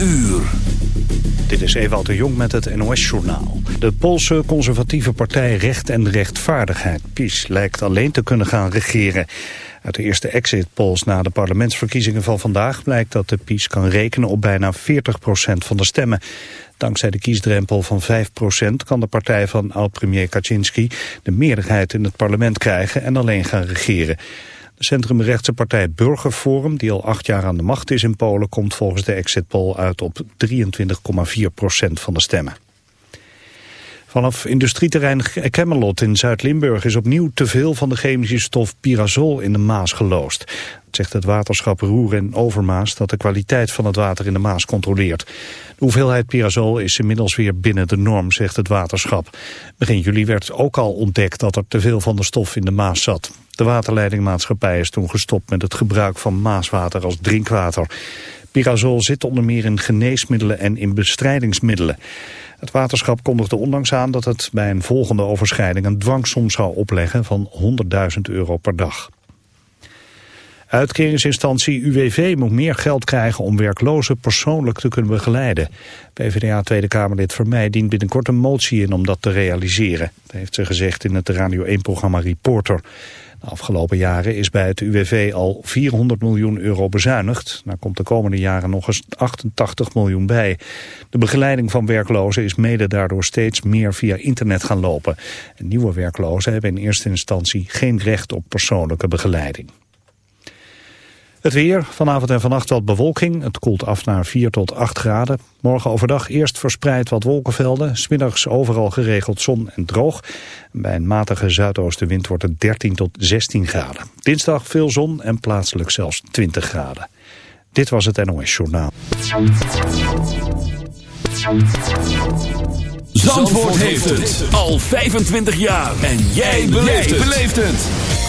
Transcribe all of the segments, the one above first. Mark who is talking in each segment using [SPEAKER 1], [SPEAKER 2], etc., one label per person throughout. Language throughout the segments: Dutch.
[SPEAKER 1] uur.
[SPEAKER 2] Dit is Ewout de Jong met het NOS-journaal. De Poolse conservatieve partij Recht en Rechtvaardigheid, PiS, lijkt alleen te kunnen gaan regeren. Uit de eerste exit polls na de parlementsverkiezingen van vandaag blijkt dat de PiS kan rekenen op bijna 40% van de stemmen. Dankzij de kiesdrempel van 5% kan de partij van oud-premier Kaczynski de meerderheid in het parlement krijgen en alleen gaan regeren. De centrumrechtse partij Burgerforum, die al acht jaar aan de macht is in Polen, komt volgens de exit poll uit op 23,4% van de stemmen. Vanaf industrieterrein Kemmelot in Zuid-Limburg is opnieuw te veel van de chemische stof pyrazol in de Maas geloosd. Dat zegt het waterschap Roer en Overmaas dat de kwaliteit van het water in de Maas controleert. De hoeveelheid pyrazol is inmiddels weer binnen de norm, zegt het waterschap. Begin juli werd ook al ontdekt dat er te veel van de stof in de Maas zat. De waterleidingmaatschappij is toen gestopt met het gebruik van maaswater als drinkwater. Pyrazol zit onder meer in geneesmiddelen en in bestrijdingsmiddelen. Het waterschap kondigde ondanks aan dat het bij een volgende overschrijding een dwangsom zou opleggen van 100.000 euro per dag. Uitkeringsinstantie UWV moet meer geld krijgen om werklozen persoonlijk te kunnen begeleiden. PvdA Tweede Kamerlid Vermeij dient binnenkort een motie in om dat te realiseren. Dat heeft ze gezegd in het Radio 1-programma Reporter. Afgelopen jaren is bij het UWV al 400 miljoen euro bezuinigd. Daar komt de komende jaren nog eens 88 miljoen bij. De begeleiding van werklozen is mede daardoor steeds meer via internet gaan lopen. En nieuwe werklozen hebben in eerste instantie geen recht op persoonlijke begeleiding. Het weer, vanavond en vannacht wat bewolking. Het koelt af naar 4 tot 8 graden. Morgen overdag eerst verspreid wat wolkenvelden. Smiddags overal geregeld zon en droog. Bij een matige zuidoostenwind wordt het 13 tot 16 graden. Dinsdag veel zon en plaatselijk zelfs 20 graden. Dit was het NOS Journaal.
[SPEAKER 1] Zandvoort heeft het al 25 jaar. En jij beleeft het.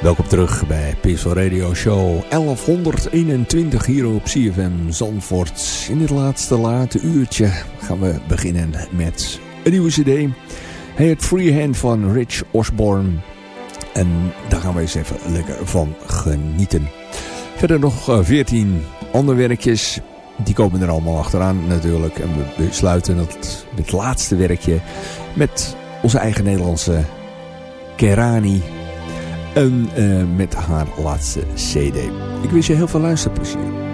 [SPEAKER 3] Welkom terug bij Peaceful Radio Show 1121 hier op CFM Zandvoort. In dit laatste late uurtje gaan we beginnen met een nieuwe cd. Hij het Freehand van Rich Osborne. En daar gaan we eens even lekker van genieten. Verder nog 14 andere werkjes. Die komen er allemaal achteraan natuurlijk. En we sluiten het, het laatste werkje met onze eigen Nederlandse Kerani... En uh, met haar laatste cd. Ik wens je heel veel luisterplezier.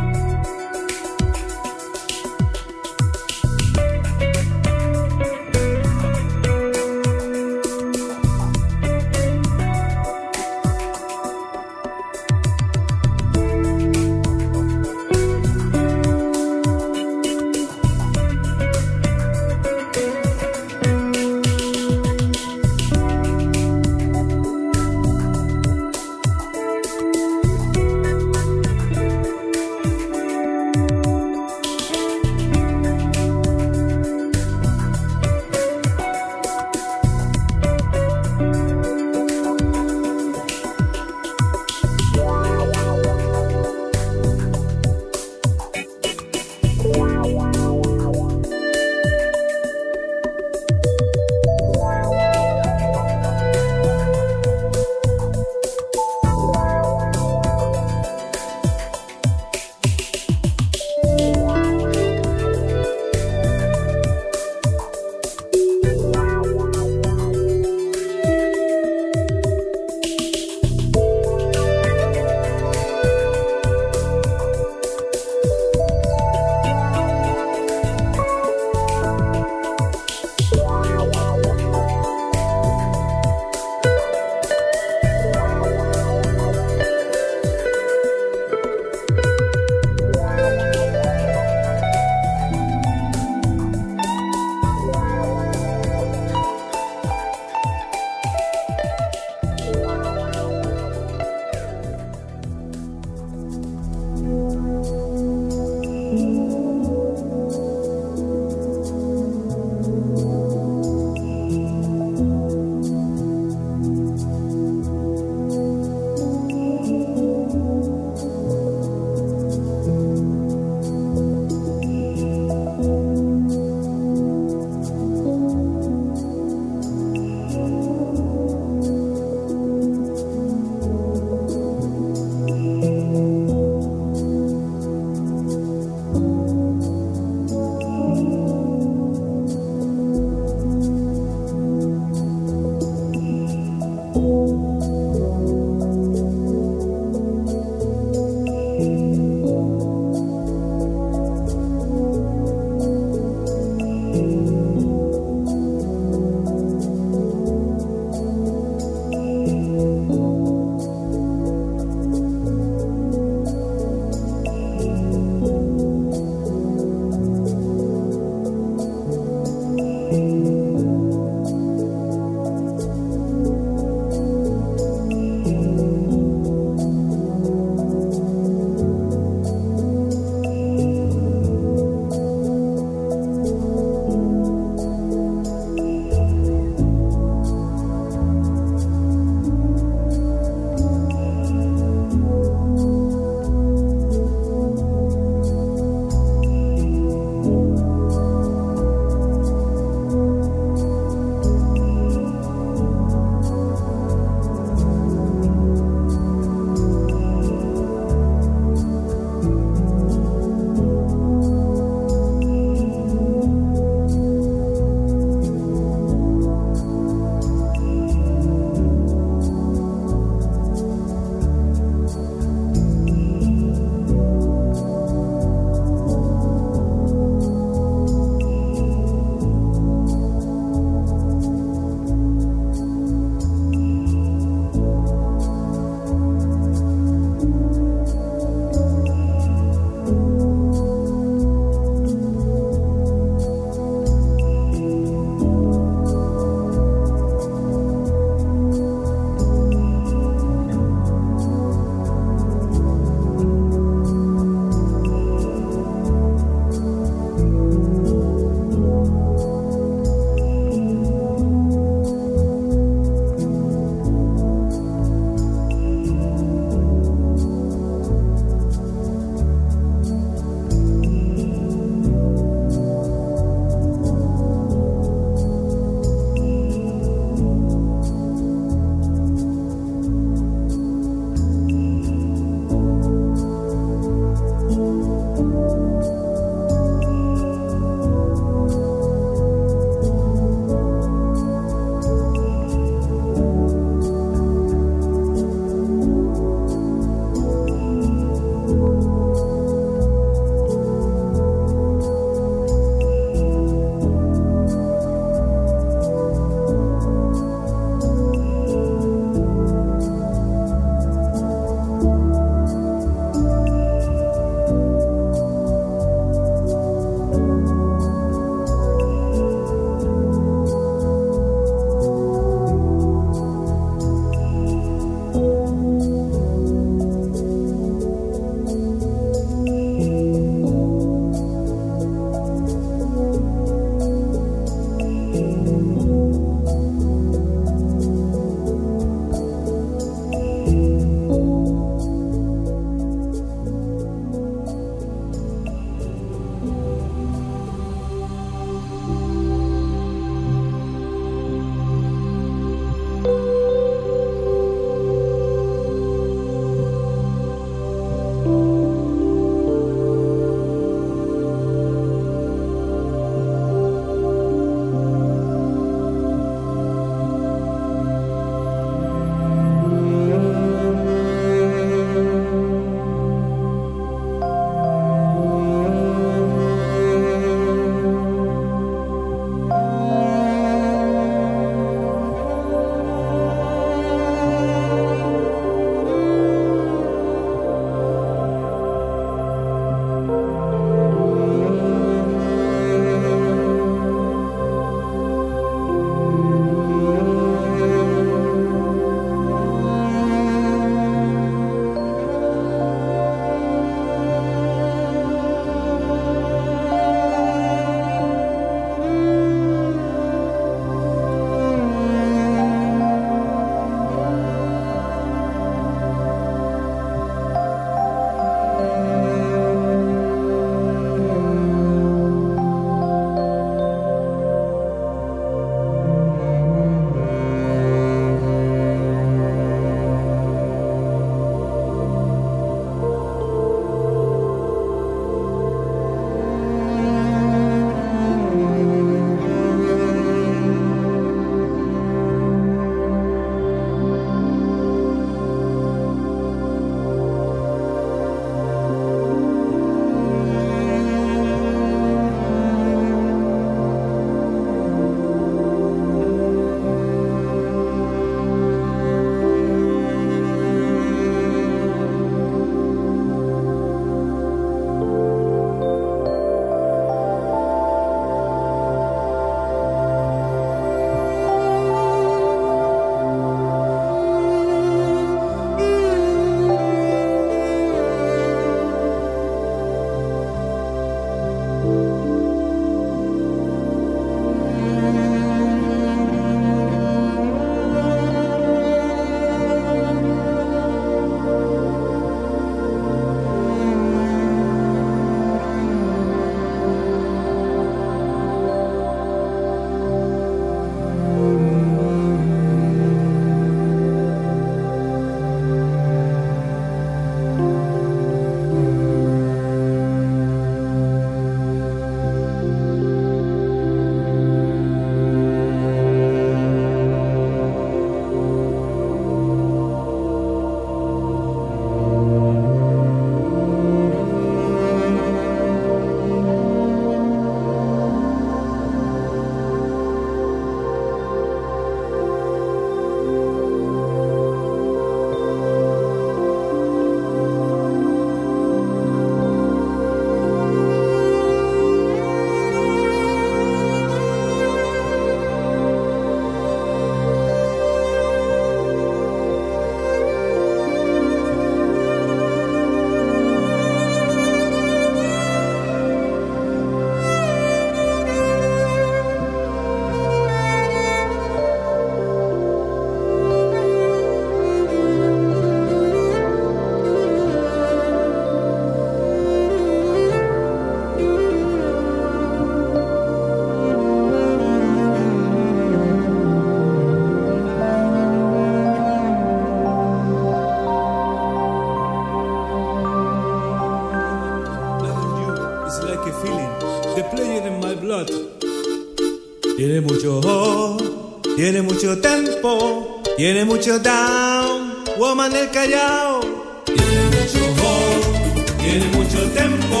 [SPEAKER 4] Tiene mucho down, woman del Callao. Tiene mucho hold, tiene mucho tempo,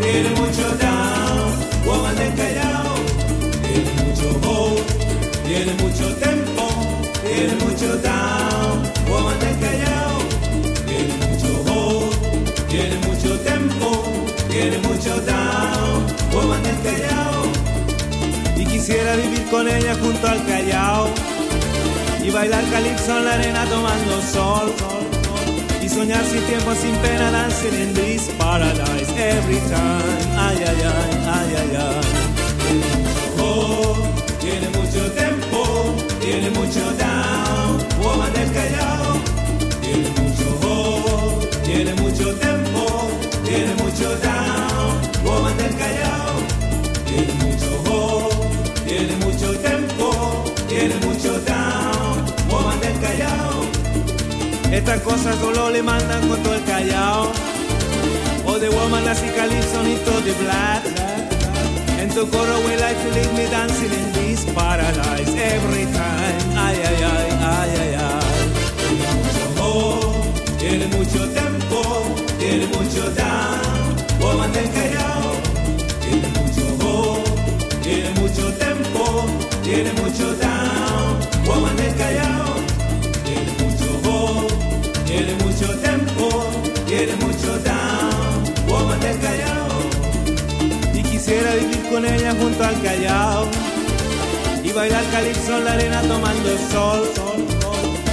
[SPEAKER 4] tiene mucho down, woman del Callao. Tiene mucho hold, tiene mucho tempo, tiene mucho down, woman del Callao. Tiene mucho hold, tiene mucho tempo, tiene mucho down, woman del Callao. Y quisiera vivir con ella junto al Callao y bailar calipso en la arena tomando sol. Y soñar sin tiempo, sin pena, dancing in this paradise every time. Ay, ay, ay, ay, ay, ay. Oh, tiene mucho tempo, tiene mucho down, woman del Callao. Tiene mucho oh, tiene mucho tempo, tiene mucho down, woman del Callao. Estas cosas solo le mandan con todo el Callao. O the woman así calypso into the black. And to coro we like to leave me dancing in this paradise every time. Ay, ay, ay, ay, ay, ay. Oh, tiene mucho tempo, tiene mucho down, woman del Callao. Tiene mucho oh, tiene mucho tempo, tiene mucho Y quisiera vivir con ella junto al Callao y bailar calipso en la arena tomando el sol.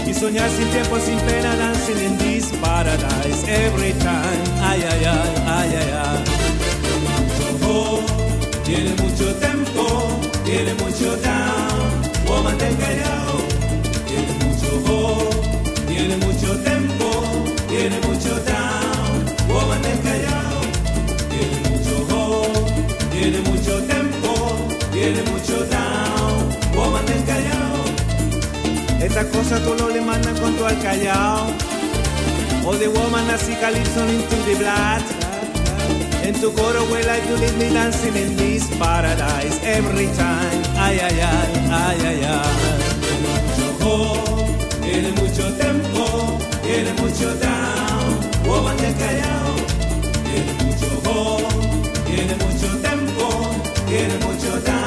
[SPEAKER 4] Y soñar sin tiempo, sin pena, dancing in this paradise every time. Ay, ay, ay, ay, ay, ay. Oh, tiene mucho tempo, tiene mucho down, woman del Callao. Tiene mucho oh, tiene mucho tempo, tiene mucho down, tiene mucho down, woman del Callao. Estas cosas tú no le mandan con tu al Callao. O the woman así calypso into the blood. En tu coro we like to leave me dancing in this paradise every time. Ay, ay, ay, ay, ay, ay. Tiene mucho oh, tiene mucho tempo, tiene mucho down, woman del Callao. Tiene mucho oh, tiene mucho tempo, tiene mucho down,